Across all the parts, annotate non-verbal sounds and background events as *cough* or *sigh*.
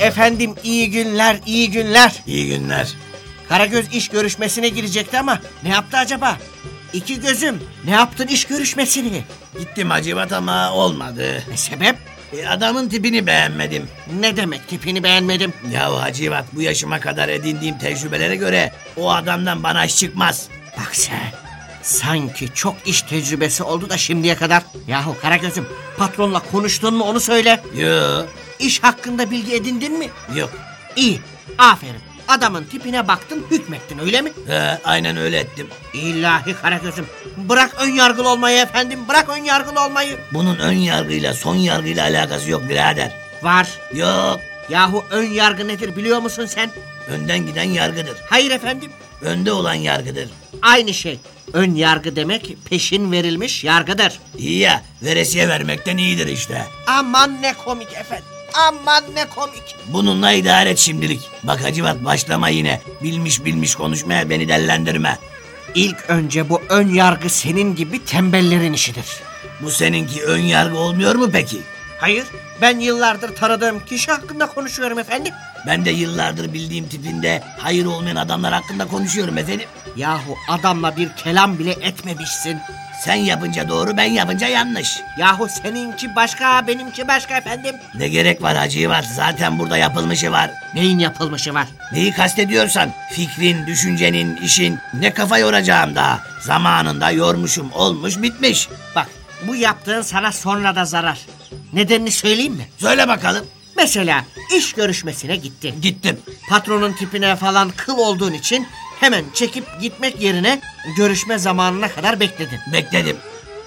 Efendim iyi günler, iyi günler. İyi günler. Karagöz iş görüşmesine girecekti ama ne yaptı acaba? İki gözüm, ne yaptın iş görüşmesini? Gittim Hacivat ama olmadı. Ne sebep? E, adamın tipini beğenmedim. Ne demek tipini beğenmedim? Ya Hacivat bu yaşıma kadar edindiğim tecrübelere göre o adamdan bana iş çıkmaz. Bak sen, sanki çok iş tecrübesi oldu da şimdiye kadar. Yahu Karagöz'üm patronla konuştun mu onu söyle. Yo İş hakkında bilgi edindin mi? yok. İyi, aferin. Adamın tipine baktın hükmettin öyle mi? He, aynen öyle ettim. İlahi Karagöz'üm bırak ön yargılı olmayı efendim bırak ön yargılı olmayı. Bunun ön yargıyla son yargıyla alakası yok birader. Var. Yok. Yahu ön yargı nedir biliyor musun sen? Önden giden yargıdır. Hayır efendim. Önde olan yargıdır. Aynı şey. Ön yargı demek peşin verilmiş yargıdır. İyi ya veresiye vermekten iyidir işte. Aman ne komik efendim. Aman ne komik. Bununla idare et şimdilik. Bak Hacivat başlama yine. Bilmiş bilmiş konuşmaya beni dellendirme. İlk önce bu ön yargı senin gibi tembellerin işidir. Bu seninki ön yargı olmuyor mu peki? Hayır, ben yıllardır tanıdığım kişi hakkında konuşuyorum efendim. Ben de yıllardır bildiğim tipinde hayır olmayan adamlar hakkında konuşuyorum efendim. Yahu adamla bir kelam bile etmemişsin. Sen yapınca doğru ben yapınca yanlış. Yahu seninki başka, benimki başka efendim. Ne gerek var Hacivat zaten burada yapılmışı var. Neyin yapılmışı var? Neyi kastediyorsan fikrin, düşüncenin, işin ne kafa yoracağım daha. Zamanında yormuşum olmuş bitmiş. Bak, bu yaptığın sana sonra da zarar. Nedenini söyleyeyim mi? Söyle bakalım. Mesela iş görüşmesine gittin. Gittim. Patronun tipine falan kıl olduğun için hemen çekip gitmek yerine görüşme zamanına kadar bekledin. Bekledim.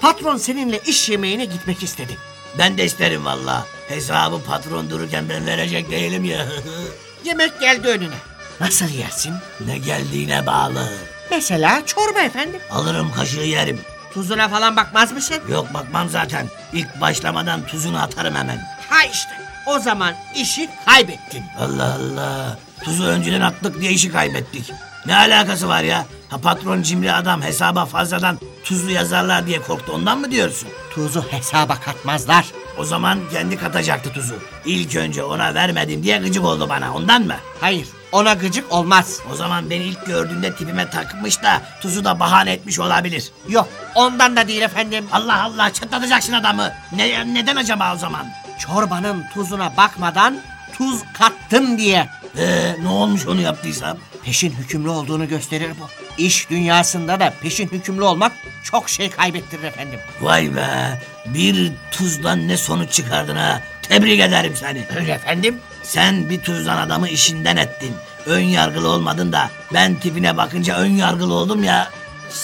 Patron seninle iş yemeğine gitmek istedi. Ben de isterim valla. Hesabı patron dururken ben verecek değilim ya. *laughs* Yemek geldi önüne. Nasıl yersin? ne geldiğine bağlı. Mesela çorba efendim. Alırım kaşığı yerim. Tuzuna falan bakmaz mısın? Yok bakmam zaten. İlk başlamadan tuzunu atarım hemen. Ha işte. O zaman işi kaybettin. Allah Allah. Tuzu önceden attık diye işi kaybettik. Ne alakası var ya? Ha patron cimri adam hesaba fazladan tuzlu yazarlar diye korktu ondan mı diyorsun? Tuzu hesaba katmazlar. O zaman kendi katacaktı tuzu. İlk önce ona vermedim diye gıcık oldu bana ondan mı? Hayır, ona gıcık olmaz. O zaman beni ilk gördüğünde tipime takmış da tuzu da bahane etmiş olabilir. Yok, ondan da değil efendim. Allah Allah çatlatacaksın adamı. Ne, neden acaba o zaman? Çorbanın tuzuna bakmadan tuz kattın diye. Ee, ne olmuş onu yaptıysam? Peşin hükümlü olduğunu gösterir bu. İş dünyasında da peşin hükümlü olmak çok şey kaybettirir efendim. Vay be bir tuzdan ne sonuç çıkardın ha. Tebrik ederim seni. Öyle efendim. Sen bir tuzdan adamı işinden ettin. Ön yargılı olmadın da ben tipine bakınca ön yargılı oldum ya.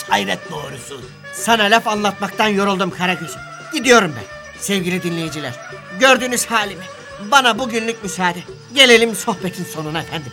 Hayret doğrusu. Sana laf anlatmaktan yoruldum Karagöz'üm. Gidiyorum ben. Sevgili dinleyiciler, gördüğünüz halimi. Bana bugünlük müsaade. Gelelim sohbetin sonuna efendim.